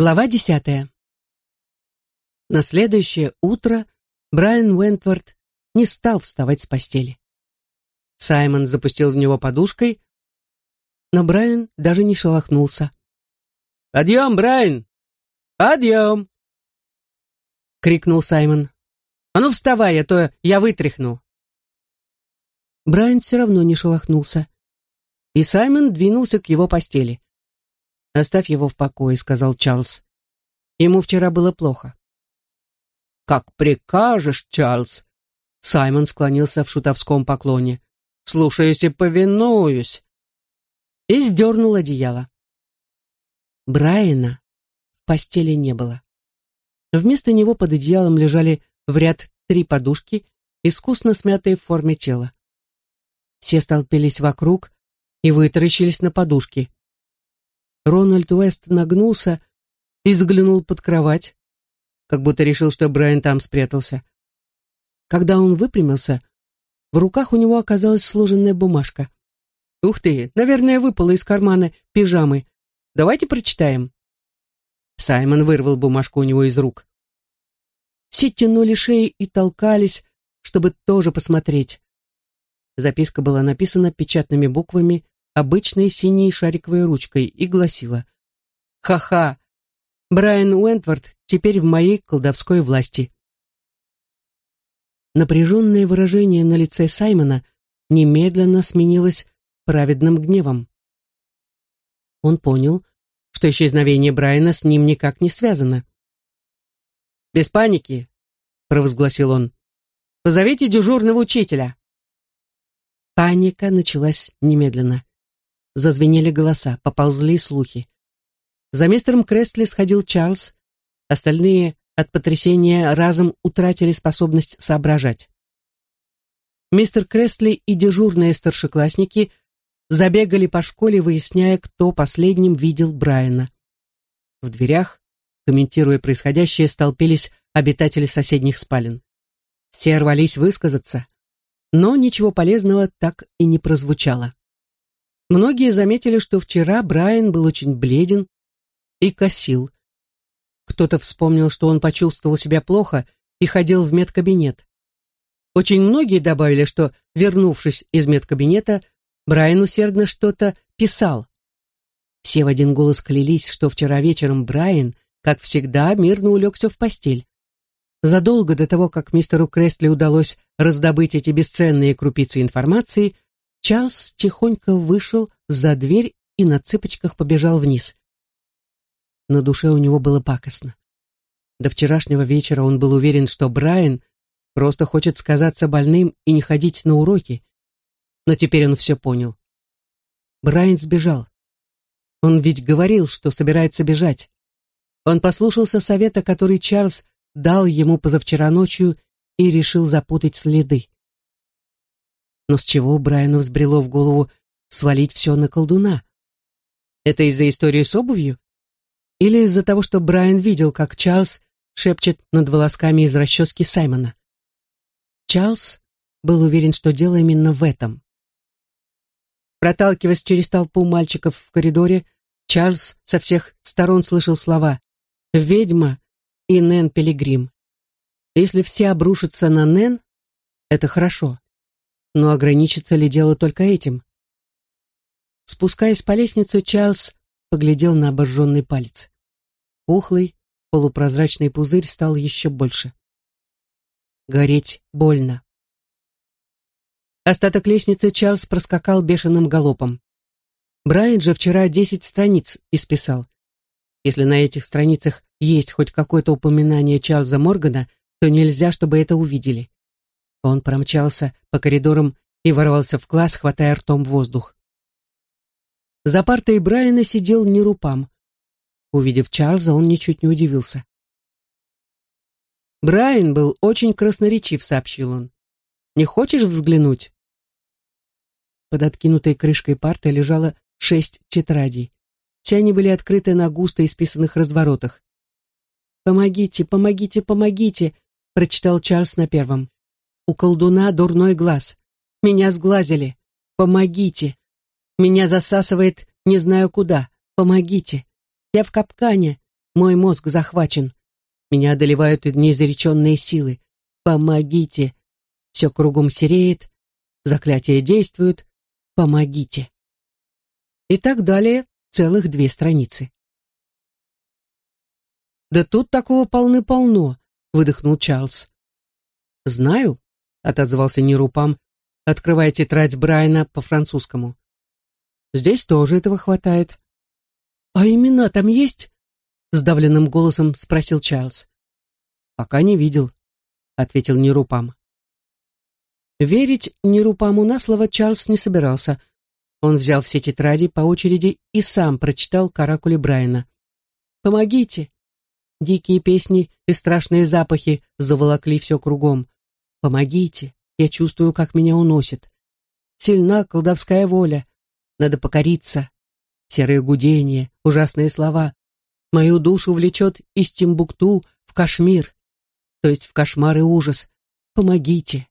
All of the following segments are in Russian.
Глава десятая. На следующее утро Брайан Уэнтворд не стал вставать с постели. Саймон запустил в него подушкой, но Брайан даже не шелохнулся. «Подъем, Брайан! Подъем!» — крикнул Саймон. «А ну вставай, а то я вытряхну!» Брайан все равно не шелохнулся, и Саймон двинулся к его постели. «Оставь его в покое», — сказал Чарльз. «Ему вчера было плохо». «Как прикажешь, Чарльз!» Саймон склонился в шутовском поклоне. «Слушаюсь и повинуюсь!» И сдернул одеяло. Брайана в постели не было. Вместо него под одеялом лежали в ряд три подушки, искусно смятые в форме тела. Все столпились вокруг и вытаращились на подушки. Рональд Уэст нагнулся и заглянул под кровать, как будто решил, что Брайан там спрятался. Когда он выпрямился, в руках у него оказалась сложенная бумажка. «Ух ты, наверное, выпала из кармана пижамы. Давайте прочитаем». Саймон вырвал бумажку у него из рук. Все тянули шеи и толкались, чтобы тоже посмотреть. Записка была написана печатными буквами обычной синей шариковой ручкой и гласила «Ха-ха! Брайан Уэнтворд теперь в моей колдовской власти». Напряженное выражение на лице Саймона немедленно сменилось праведным гневом. Он понял, что исчезновение Брайана с ним никак не связано. «Без паники», — провозгласил он. «Позовите дежурного учителя». Паника началась немедленно. Зазвенели голоса, поползли слухи. За мистером Кресли сходил Чарльз, остальные от потрясения разом утратили способность соображать. Мистер Кресли и дежурные старшеклассники забегали по школе, выясняя, кто последним видел Брайана. В дверях, комментируя происходящее, столпились обитатели соседних спален. Все рвались высказаться, но ничего полезного так и не прозвучало. Многие заметили, что вчера Брайан был очень бледен и косил. Кто-то вспомнил, что он почувствовал себя плохо и ходил в медкабинет. Очень многие добавили, что, вернувшись из медкабинета, Брайан усердно что-то писал. Все в один голос клялись, что вчера вечером Брайан, как всегда, мирно улегся в постель. Задолго до того, как мистеру Крестли удалось раздобыть эти бесценные крупицы информации, Чарльз тихонько вышел за дверь и на цыпочках побежал вниз. На душе у него было пакостно. До вчерашнего вечера он был уверен, что Брайан просто хочет сказаться больным и не ходить на уроки. Но теперь он все понял. Брайан сбежал. Он ведь говорил, что собирается бежать. Он послушался совета, который Чарльз дал ему позавчера ночью и решил запутать следы. Но с чего Брайану взбрело в голову свалить все на колдуна? Это из-за истории с обувью? Или из-за того, что Брайан видел, как Чарльз шепчет над волосками из расчески Саймона? Чарльз был уверен, что дело именно в этом. Проталкиваясь через толпу мальчиков в коридоре, Чарльз со всех сторон слышал слова «Ведьма» и «Нэн Пилигрим». Если все обрушатся на Нэн, это хорошо. Но ограничится ли дело только этим? Спускаясь по лестнице, Чарльз поглядел на обожженный палец. Пухлый, полупрозрачный пузырь стал еще больше. Гореть больно. Остаток лестницы Чарльз проскакал бешеным галопом. Брайан же вчера десять страниц исписал. Если на этих страницах есть хоть какое-то упоминание Чарльза Моргана, то нельзя, чтобы это увидели. Он промчался по коридорам и ворвался в класс, хватая ртом воздух. За партой Брайана сидел Нерупам. Увидев Чарльза, он ничуть не удивился. «Брайан был очень красноречив», — сообщил он. «Не хочешь взглянуть?» Под откинутой крышкой парты лежало шесть тетрадей. Все они были открыты на густо исписанных разворотах. «Помогите, помогите, помогите!» — прочитал Чарльз на первом. У колдуна дурной глаз. Меня сглазили. Помогите. Меня засасывает не знаю куда. Помогите. Я в капкане. Мой мозг захвачен. Меня одолевают неизреченные силы. Помогите. Все кругом сереет. Заклятие действует. Помогите. И так далее целых две страницы. «Да тут такого полны-полно», — выдохнул Чарльз. «Знаю», — отозвался Нерупам, открывая тетрадь Брайана по-французскому. «Здесь тоже этого хватает». «А имена там есть?» — сдавленным голосом спросил Чарльз. «Пока не видел», — ответил Нерупам. Верить Нерупаму на слово Чарльз не собирался. Он взял все тетради по очереди и сам прочитал каракули Брайана. «Помогите!» Дикие песни и страшные запахи заволокли все кругом. «Помогите! Я чувствую, как меня уносит. Сильна колдовская воля. Надо покориться. Серое гудение, ужасные слова. Мою душу влечет из Тимбукту в Кашмир, то есть в кошмар и ужас. Помогите!»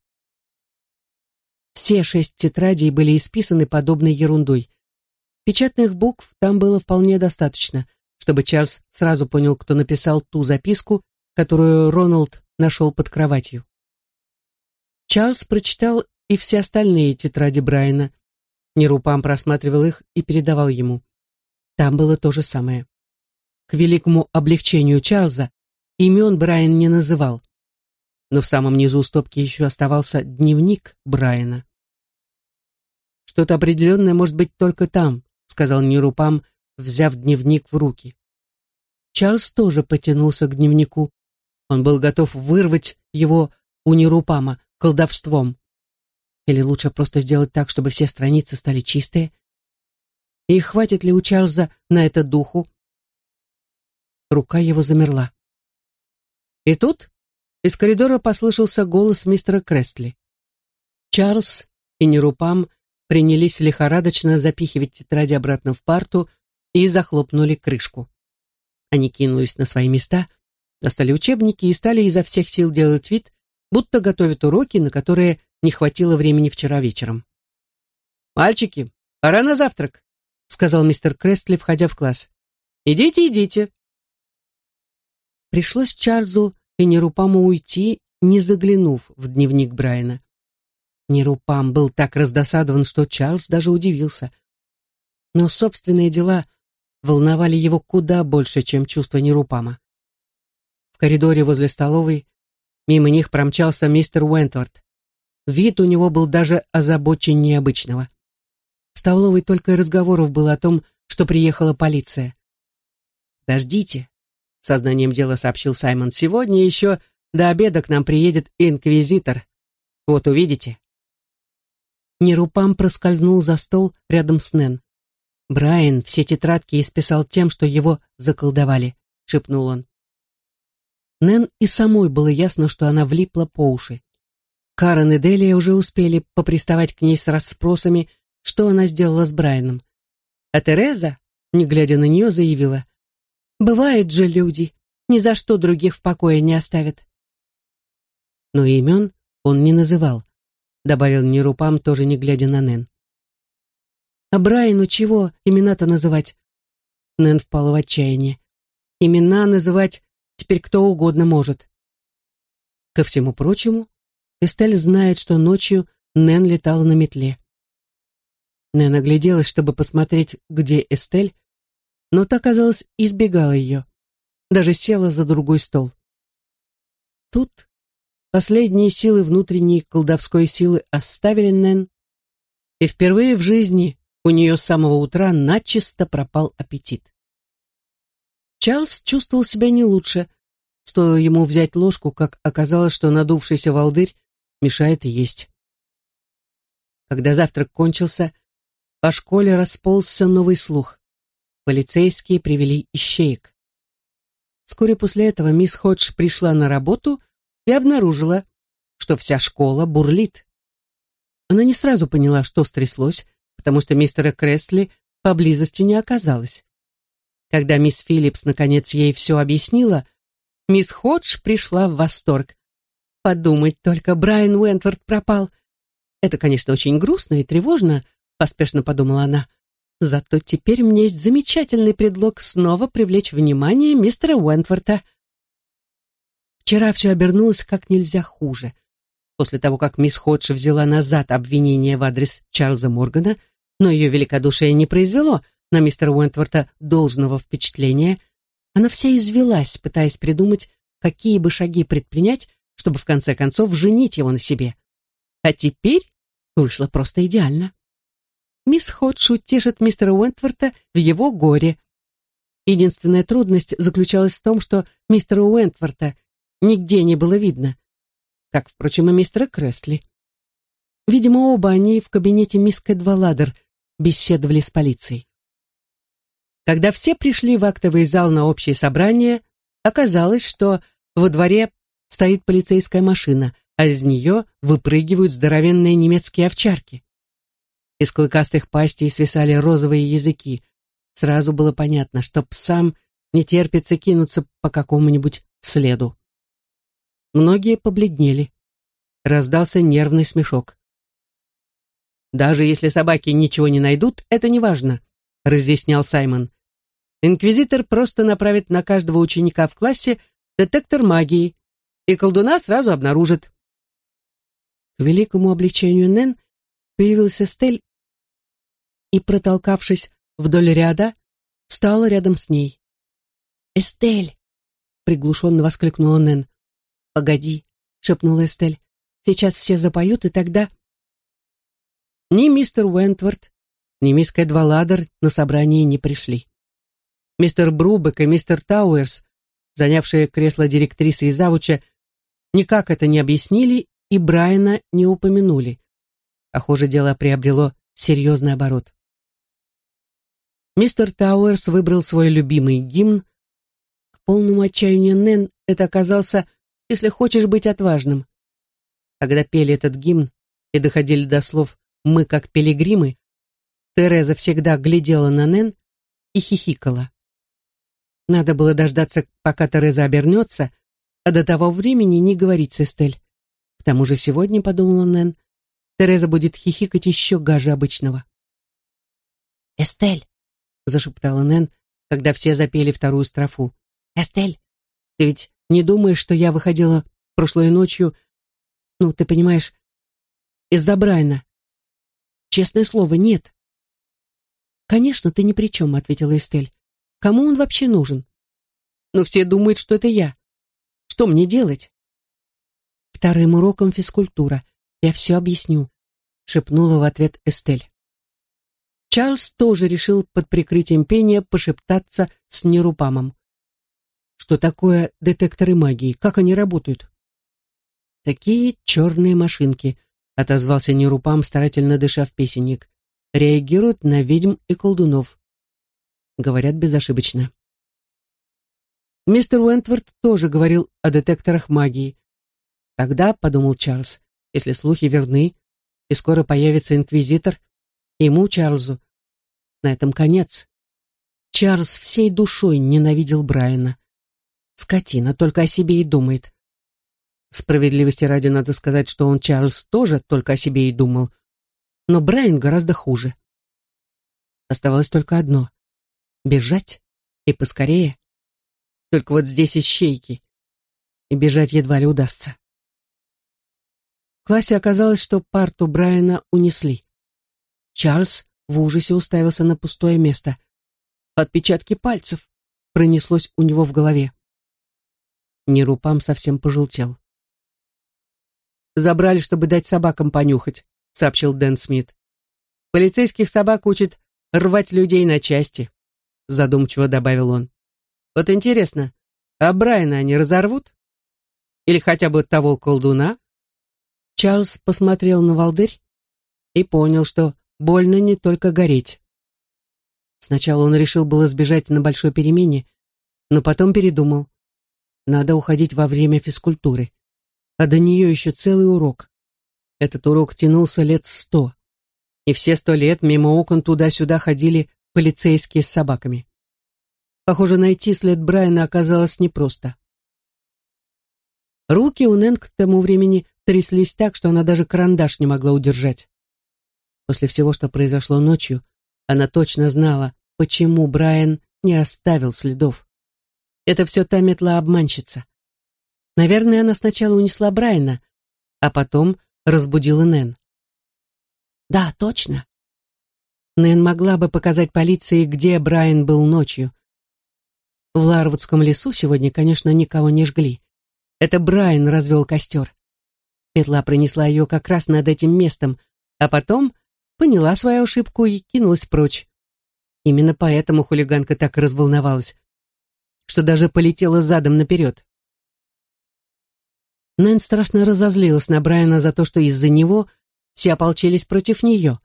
Все шесть тетрадей были исписаны подобной ерундой. Печатных букв там было вполне достаточно, чтобы Чарльз сразу понял, кто написал ту записку, которую Роналд нашел под кроватью. Чарльз прочитал и все остальные тетради Брайана. Нерупам просматривал их и передавал ему. Там было то же самое. К великому облегчению Чарльза имен Брайан не называл. Но в самом низу стопки еще оставался дневник Брайана. «Что-то определенное может быть только там», сказал Нерупам, взяв дневник в руки. Чарльз тоже потянулся к дневнику. Он был готов вырвать его у Нерупама колдовством. Или лучше просто сделать так, чтобы все страницы стали чистые? И хватит ли у Чарльза на это духу? Рука его замерла. И тут из коридора послышался голос мистера Крестли. Чарльз и Нерупам принялись лихорадочно запихивать тетради обратно в парту и захлопнули крышку. Они кинулись на свои места, достали учебники и стали изо всех сил делать вид, будто готовят уроки, на которые не хватило времени вчера вечером. «Мальчики, пора на завтрак», — сказал мистер Крестли, входя в класс. «Идите, идите». Пришлось Чарльзу и Нерупаму уйти, не заглянув в дневник Брайана. Нерупам был так раздосадован, что Чарльз даже удивился. Но собственные дела волновали его куда больше, чем чувство Нерупама. В коридоре возле столовой мимо них промчался мистер Уэнтворд. Вид у него был даже озабоченнее обычного. В столовой только разговоров было о том, что приехала полиция. «Дождите», — сознанием дела сообщил Саймон, — «сегодня еще до обеда к нам приедет инквизитор. Вот увидите». Нерупам проскользнул за стол рядом с Нэн. «Брайан все тетрадки исписал тем, что его заколдовали», — шепнул он. Нэн и самой было ясно, что она влипла по уши. Карен и Делия уже успели поприставать к ней с расспросами, что она сделала с Брайаном. А Тереза, не глядя на нее, заявила, «Бывают же люди, ни за что других в покое не оставят». Но имен он не называл добавил Нерупам, тоже не глядя на Нэн. А Брайану чего имена-то называть? Нэн впала в отчаяние. Имена называть теперь кто угодно может. Ко всему прочему, Эстель знает, что ночью Нэн летала на метле. Нэн огляделась, чтобы посмотреть, где Эстель, но та, казалось, избегала ее. Даже села за другой стол. Тут Последние силы внутренней колдовской силы оставили Нэн, и впервые в жизни у нее с самого утра начисто пропал аппетит. Чарльз чувствовал себя не лучше. Стоило ему взять ложку, как оказалось, что надувшийся волдырь мешает есть. Когда завтрак кончился, по школе расползся новый слух. Полицейские привели ищеек. Вскоре после этого мисс Ходж пришла на работу и обнаружила, что вся школа бурлит. Она не сразу поняла, что стряслось, потому что мистера Кресли поблизости не оказалось. Когда мисс Филлипс наконец ей все объяснила, мисс Ходж пришла в восторг. Подумать только, Брайан Уэнтворд пропал. Это, конечно, очень грустно и тревожно, поспешно подумала она. Зато теперь у меня есть замечательный предлог снова привлечь внимание мистера Уэнтворта. Вчера все обернулось как нельзя хуже. После того, как мисс Ходж взяла назад обвинение в адрес Чарльза Моргана, но ее великодушие не произвело на мистера Уэнтворта должного впечатления, она вся извелась, пытаясь придумать, какие бы шаги предпринять, чтобы в конце концов женить его на себе. А теперь вышло просто идеально. Мисс Ходж утешит мистера Уэнтворта в его горе. Единственная трудность заключалась в том, что мистера Уэнтворта нигде не было видно, как, впрочем, и мистера Кресли. Видимо, оба они в кабинете мисс Кэдваладер беседовали с полицией. Когда все пришли в актовый зал на общее собрание, оказалось, что во дворе стоит полицейская машина, а из нее выпрыгивают здоровенные немецкие овчарки. Из клыкастых пастей свисали розовые языки. Сразу было понятно, что псам не терпится кинуться по какому-нибудь следу. Многие побледнели. Раздался нервный смешок. «Даже если собаки ничего не найдут, это не важно», — разъяснял Саймон. «Инквизитор просто направит на каждого ученика в классе детектор магии, и колдуна сразу обнаружит». К великому облегчению Нэн появился Стель и, протолкавшись вдоль ряда, встала рядом с ней. «Эстель!» — приглушенно воскликнула Нэн. «Погоди», — шепнула Эстель. «Сейчас все запоют, и тогда...» Ни мистер Уэнтворд, ни мисс Кэдваладер на собрание не пришли. Мистер Брубек и мистер Тауэрс, занявшие кресло директрисы и завуча, никак это не объяснили и Брайана не упомянули. Похоже, дело приобрело серьезный оборот. Мистер Тауэрс выбрал свой любимый гимн. К полному отчаянию Нэн это оказался «Если хочешь быть отважным». Когда пели этот гимн и доходили до слов «Мы как пилигримы», Тереза всегда глядела на Нэн и хихикала. Надо было дождаться, пока Тереза обернется, а до того времени не говорить с Эстель. К тому же сегодня, подумала Нэн, Тереза будет хихикать еще гаже обычного. «Эстель!» зашептала Нэн, когда все запели вторую строфу. «Эстель, ты ведь не думаешь, что я выходила прошлой ночью, ну, ты понимаешь, из-за Брайна? Честное слово, нет». «Конечно, ты ни при чем», — ответила Эстель. «Кому он вообще нужен?» «Ну, все думают, что это я. Что мне делать?» «Вторым уроком физкультура. Я все объясню», — шепнула в ответ Эстель. Чарльз тоже решил под прикрытием пения пошептаться с Нерупамом. Что такое детекторы магии? Как они работают? Такие черные машинки, отозвался Нерупам, старательно дыша в песенник. Реагируют на ведьм и колдунов. Говорят безошибочно. Мистер Уэнтворд тоже говорил о детекторах магии. Тогда, подумал Чарльз, если слухи верны, и скоро появится инквизитор, Ему, Чарльзу, на этом конец. Чарльз всей душой ненавидел Брайана. Скотина, только о себе и думает. Справедливости ради надо сказать, что он, Чарльз, тоже только о себе и думал. Но Брайан гораздо хуже. Оставалось только одно — бежать, и поскорее. Только вот здесь ищейки, и бежать едва ли удастся. В классе оказалось, что парту Брайана унесли. Чарльз в ужасе уставился на пустое место. Отпечатки пальцев пронеслось у него в голове. Нерупам совсем пожелтел. «Забрали, чтобы дать собакам понюхать», — сообщил Дэн Смит. «Полицейских собак учат рвать людей на части», — задумчиво добавил он. «Вот интересно, а Брайана они разорвут? Или хотя бы того колдуна?» Чарльз посмотрел на Валдырь и понял, что больно не только гореть. Сначала он решил было сбежать на большой перемене, но потом передумал. Надо уходить во время физкультуры. А до нее еще целый урок. Этот урок тянулся лет сто. И все сто лет мимо окон туда-сюда ходили полицейские с собаками. Похоже, найти след Брайана оказалось непросто. Руки у Нэн к тому времени тряслись так, что она даже карандаш не могла удержать. После всего, что произошло ночью, Она точно знала, почему Брайан не оставил следов. Это все та метла-обманщица. Наверное, она сначала унесла Брайана, а потом разбудила Нэн. Да, точно. Нэн могла бы показать полиции, где Брайан был ночью. В Ларвудском лесу сегодня, конечно, никого не жгли. Это Брайан развел костер. Метла принесла ее как раз над этим местом, а потом поняла свою ошибку и кинулась прочь. Именно поэтому хулиганка так разволновалась, что даже полетела задом наперед. Нэн страшно разозлилась на Брайана за то, что из-за него все ополчились против нее.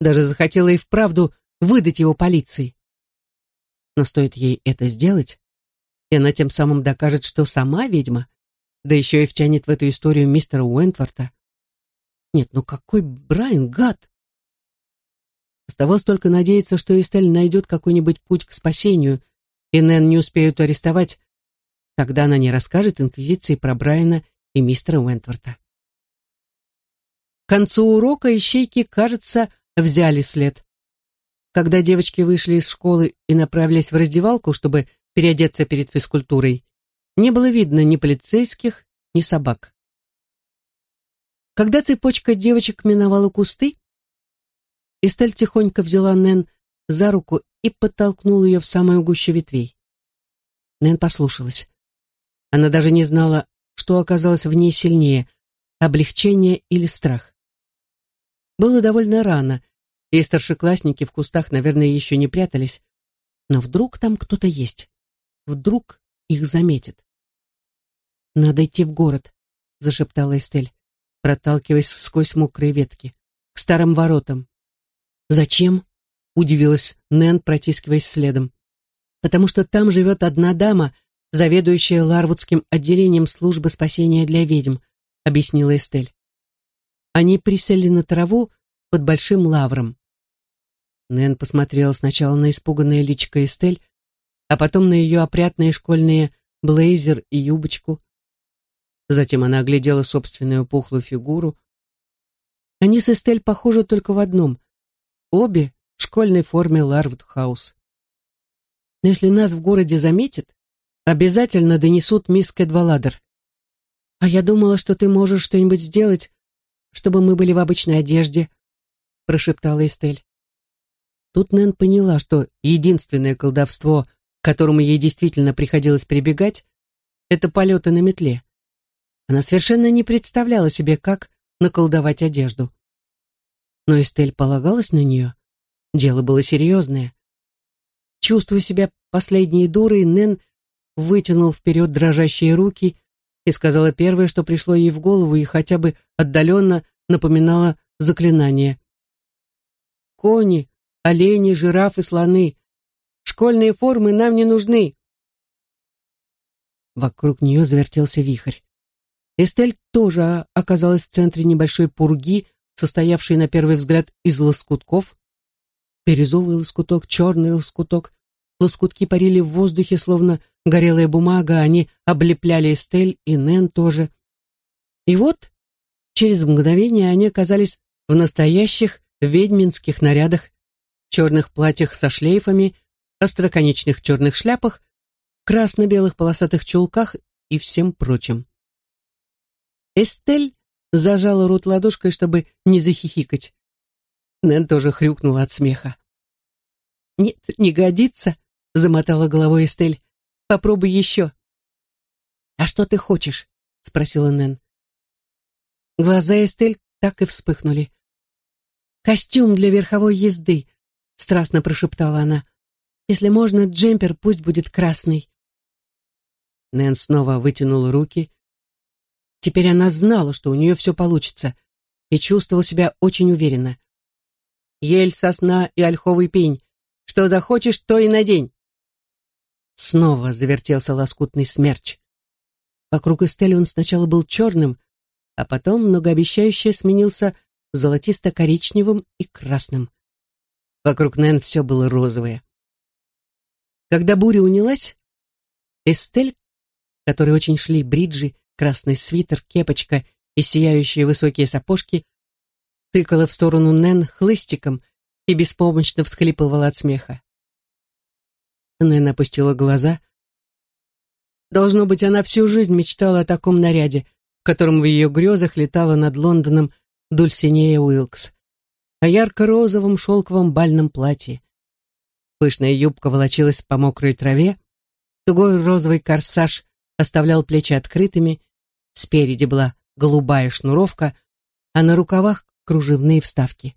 Даже захотела и вправду выдать его полиции. Но стоит ей это сделать, и она тем самым докажет, что сама ведьма, да еще и втянет в эту историю мистера Уэнтворта. Нет, ну какой Брайан гад! Оставалось только надеяться, что Эстель найдет какой-нибудь путь к спасению, и Нэн не успеют арестовать, тогда она не расскажет Инквизиции про Брайана и мистера Уэнтворта. К концу урока ищейки, кажется, взяли след. Когда девочки вышли из школы и направились в раздевалку, чтобы переодеться перед физкультурой, не было видно ни полицейских, ни собак. Когда цепочка девочек миновала кусты, Эстель тихонько взяла Нэн за руку и подтолкнула ее в самую гущу ветвей. Нэн послушалась. Она даже не знала, что оказалось в ней сильнее — облегчение или страх. Было довольно рано, и старшеклассники в кустах, наверное, еще не прятались. Но вдруг там кто-то есть. Вдруг их заметят. «Надо идти в город», — зашептала Эстель, проталкиваясь сквозь мокрые ветки, к старым воротам. «Зачем?» — удивилась Нэн, протискиваясь следом. «Потому что там живет одна дама, заведующая Ларвудским отделением службы спасения для ведьм», — объяснила Эстель. Они присели на траву под большим лавром. Нэн посмотрела сначала на испуганное личико Эстель, а потом на ее опрятные школьные блейзер и юбочку. Затем она оглядела собственную пухлую фигуру. Они с Эстель похожи только в одном. Обе в школьной форме Ларвуд-хаус. Но если нас в городе заметят, обязательно донесут мисс Кэдваладер. А я думала, что ты можешь что-нибудь сделать, чтобы мы были в обычной одежде, прошептала Эстель. Тут Нэн поняла, что единственное колдовство, к которому ей действительно приходилось прибегать, это полеты на метле. Она совершенно не представляла себе, как наколдовать одежду. Но Эстель полагалась на нее. Дело было серьезное. Чувствуя себя последней дурой, Нэн вытянул вперед дрожащие руки и сказала первое, что пришло ей в голову и хотя бы отдаленно напоминало заклинание. «Кони, олени, жирафы, слоны. Школьные формы нам не нужны». Вокруг нее завертелся вихрь. Эстель тоже оказалась в центре небольшой пурги, состоявшей на первый взгляд из лоскутков. Бирюзовый лоскуток, черный лоскуток. Лоскутки парили в воздухе, словно горелая бумага, они облепляли Эстель и Нэн тоже. И вот, через мгновение они оказались в настоящих ведьминских нарядах, черных платьях со шлейфами, остроконечных черных шляпах, красно-белых полосатых чулках и всем прочем. Эстель зажала рот ладошкой, чтобы не захихикать. Нэн тоже хрюкнула от смеха. «Нет, не годится», — замотала головой Эстель. «Попробуй еще». «А что ты хочешь?» — спросила Нэн. Глаза Эстель так и вспыхнули. «Костюм для верховой езды», — страстно прошептала она. «Если можно, джемпер пусть будет красный». Нэн снова вытянула руки, Теперь она знала, что у нее все получится, и чувствовала себя очень уверенно. «Ель, сосна и ольховый пень. Что захочешь, то и надень». Снова завертелся лоскутный смерч. Вокруг Эстели он сначала был черным, а потом многообещающе сменился золотисто-коричневым и красным. Вокруг Нэн все было розовое. Когда буря унялась, Эстель, которой очень шли бриджи, красный свитер, кепочка и сияющие высокие сапожки, тыкала в сторону Нэн хлыстиком и беспомощно всхлипывала от смеха. Нэн опустила глаза. Должно быть, она всю жизнь мечтала о таком наряде, в котором в ее грезах летала над Лондоном Дульсинея Уилкс, о ярко-розовом шелковом бальном платье. Пышная юбка волочилась по мокрой траве, тугой розовый корсаж оставлял плечи открытыми, спереди была голубая шнуровка, а на рукавах кружевные вставки.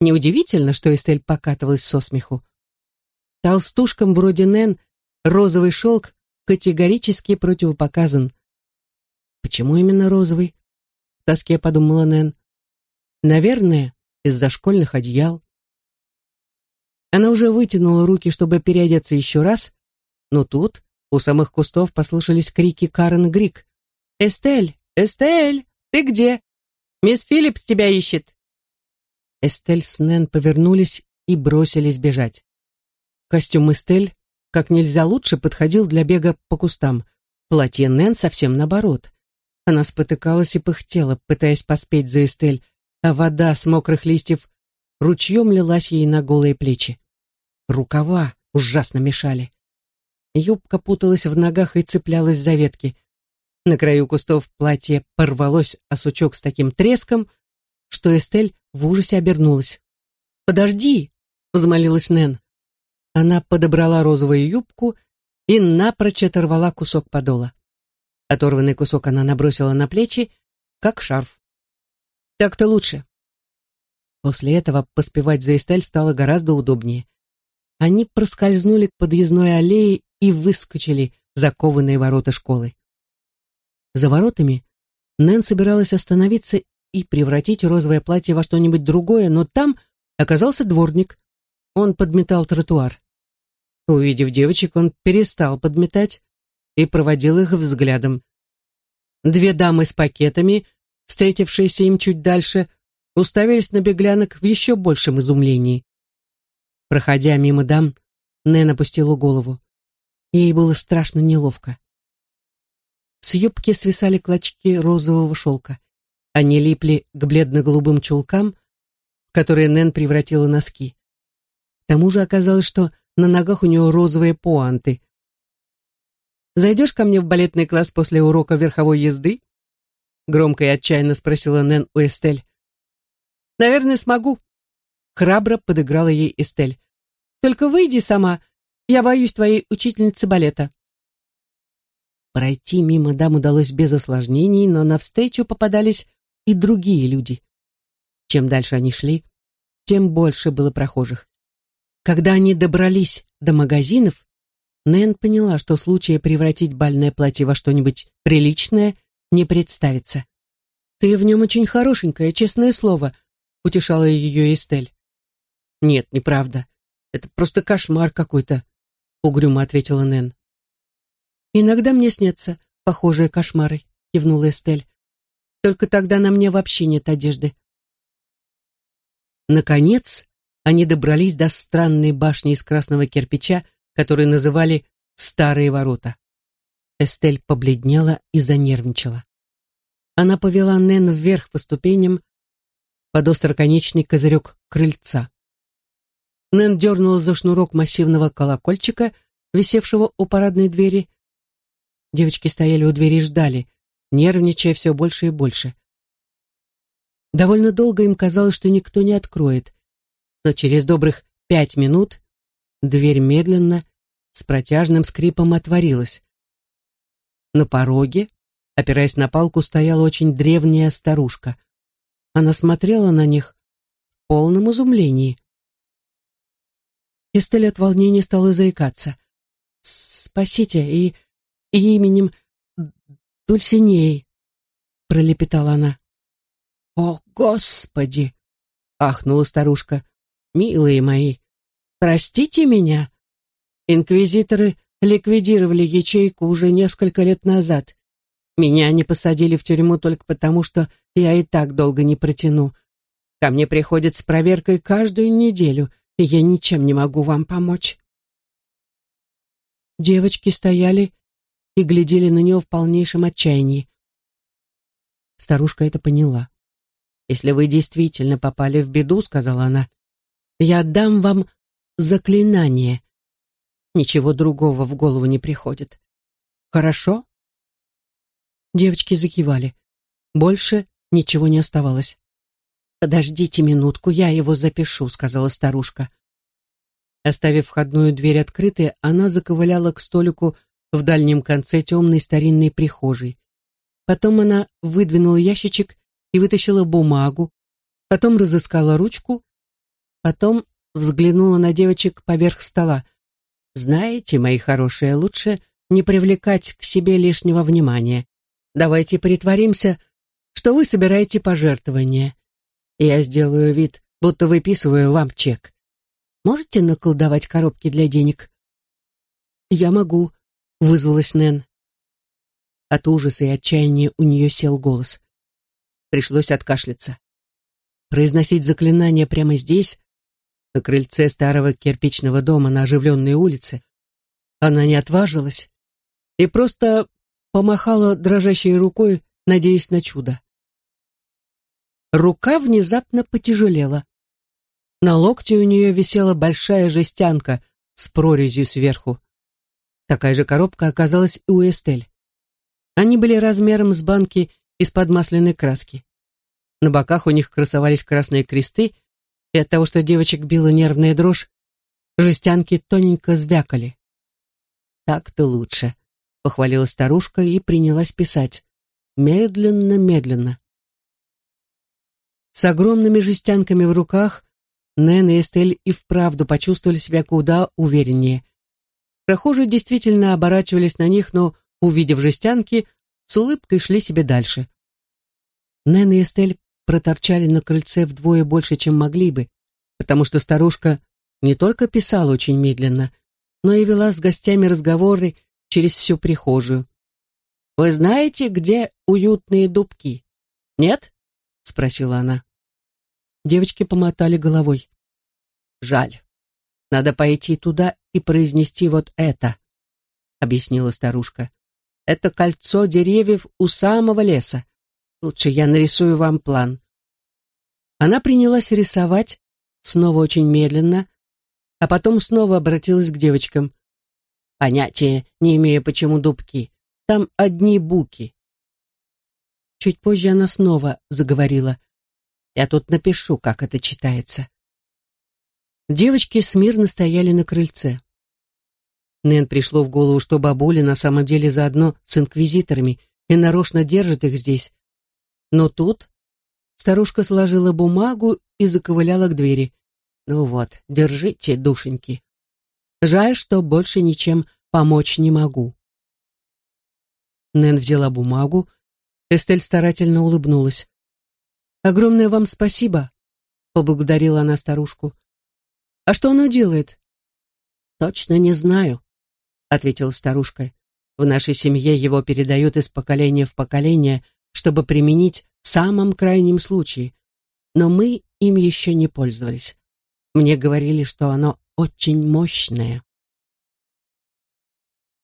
Неудивительно, что Эстель покатывалась со смеху. Толстушкам вроде Нэн розовый шелк категорически противопоказан. Почему именно розовый? В тоске подумала Нэн. Наверное, из-за школьных одеял. Она уже вытянула руки, чтобы переодеться еще раз, но тут у самых кустов послышались крики Карен Грик. «Эстель! Эстель! Ты где? Мисс Филлипс тебя ищет!» Эстель с Нэн повернулись и бросились бежать. Костюм Эстель как нельзя лучше подходил для бега по кустам. Платье Нэн совсем наоборот. Она спотыкалась и пыхтела, пытаясь поспеть за Эстель, а вода с мокрых листьев ручьем лилась ей на голые плечи. Рукава ужасно мешали. Юбка путалась в ногах и цеплялась за ветки. На краю кустов платье порвалось о сучок с таким треском, что Эстель в ужасе обернулась. «Подожди!» — взмолилась Нэн. Она подобрала розовую юбку и напрочь оторвала кусок подола. Оторванный кусок она набросила на плечи, как шарф. Так-то лучше. После этого поспевать за Эстель стало гораздо удобнее. Они проскользнули к подъездной аллее и выскочили закованные ворота школы. За воротами Нэн собиралась остановиться и превратить розовое платье во что-нибудь другое, но там оказался дворник. Он подметал тротуар. Увидев девочек, он перестал подметать и проводил их взглядом. Две дамы с пакетами, встретившиеся им чуть дальше, уставились на беглянок в еще большем изумлении. Проходя мимо дам, Нэн опустила голову. Ей было страшно неловко. С юбки свисали клочки розового шелка. Они липли к бледно-голубым чулкам, которые Нэн превратила носки. К тому же оказалось, что на ногах у него розовые пуанты. «Зайдешь ко мне в балетный класс после урока верховой езды?» Громко и отчаянно спросила Нэн у Эстель. «Наверное, смогу», — храбро подыграла ей Эстель. «Только выйди сама, я боюсь твоей учительницы балета». Пройти мимо дам удалось без осложнений, но навстречу попадались и другие люди. Чем дальше они шли, тем больше было прохожих. Когда они добрались до магазинов, Нэн поняла, что случая превратить бальное платье во что-нибудь приличное не представится. «Ты в нем очень хорошенькая, честное слово», — утешала ее Эстель. «Нет, неправда. Это просто кошмар какой-то», — угрюмо ответила Нэн. «Иногда мне снятся похожие кошмары», — кивнула Эстель. «Только тогда на мне вообще нет одежды». Наконец, они добрались до странной башни из красного кирпича, которую называли «Старые ворота». Эстель побледнела и занервничала. Она повела Нэн вверх по ступеням под остроконечный козырек крыльца. Нэн дернула за шнурок массивного колокольчика, висевшего у парадной двери. Девочки стояли у двери и ждали, нервничая все больше и больше. Довольно долго им казалось, что никто не откроет но через добрых пять минут дверь медленно, с протяжным скрипом отворилась. На пороге, опираясь на палку, стояла очень древняя старушка. Она смотрела на них в полном изумлении. Эстель от волнения стала заикаться. «Спасите, и, и именем Дульсинеи», — пролепетала она. «О, Господи!» — ахнула старушка милые мои, простите меня. Инквизиторы ликвидировали ячейку уже несколько лет назад. Меня не посадили в тюрьму только потому, что я и так долго не протяну. Ко мне приходят с проверкой каждую неделю, и я ничем не могу вам помочь. Девочки стояли и глядели на нее в полнейшем отчаянии. Старушка это поняла. «Если вы действительно попали в беду, — сказала она, Я дам вам заклинание. Ничего другого в голову не приходит. Хорошо? Девочки закивали. Больше ничего не оставалось. «Подождите минутку, я его запишу», — сказала старушка. Оставив входную дверь открытой, она заковыляла к столику в дальнем конце темной старинной прихожей. Потом она выдвинула ящичек и вытащила бумагу, потом разыскала ручку, потом взглянула на девочек поверх стола. «Знаете, мои хорошие, лучше не привлекать к себе лишнего внимания. Давайте притворимся, что вы собираете пожертвования. Я сделаю вид, будто выписываю вам чек. Можете наколдовать коробки для денег?» «Я могу», — вызвалась Нэн. От ужаса и отчаяния у нее сел голос. Пришлось откашляться. Произносить заклинание прямо здесь, на крыльце старого кирпичного дома на оживленной улице, она не отважилась и просто помахала дрожащей рукой, надеясь на чудо. Рука внезапно потяжелела. На локте у нее висела большая жестянка с прорезью сверху. Такая же коробка оказалась и у Эстель. Они были размером с банки из-под масляной краски. На боках у них красовались красные кресты, и от того, что девочек била нервная дрожь, жестянки тоненько звякали. «Так-то лучше», — похвалила старушка и принялась писать. Медленно-медленно. С огромными жестянками в руках Нэн и Эстель и вправду почувствовали себя куда увереннее. Прохожие действительно оборачивались на них, но, увидев жестянки, с улыбкой шли себе дальше. Нэн и Эстель проторчали на крыльце вдвое больше, чем могли бы, потому что старушка не только писала очень медленно, но и вела с гостями разговоры через всю прихожую. «Вы знаете, где уютные дубки? Нет?» — спросила она. Девочки помотали головой. «Жаль. Надо пойти туда и произнести вот это», — объяснила старушка. «Это кольцо деревьев у самого леса. Лучше я нарисую вам план». Она принялась рисовать, снова очень медленно, а потом снова обратилась к девочкам. «Понятия не имею, почему дубки. Там одни буки». Чуть позже она снова заговорила. «Я тут напишу, как это читается». Девочки смирно стояли на крыльце. Нэн пришло в голову, что бабуля на самом деле заодно с инквизиторами и нарочно держит их здесь, но тут старушка сложила бумагу и заковыляла к двери. «Ну вот, держите, душеньки. Жаль, что больше ничем помочь не могу». Нэн взяла бумагу. Эстель старательно улыбнулась. «Огромное вам спасибо», — поблагодарила она старушку. «А что она делает?» «Точно не знаю», — ответила старушка. «В нашей семье его передают из поколения в поколение, чтобы применить в самом крайнем случае, но мы им еще не пользовались. Мне говорили, что оно очень мощное.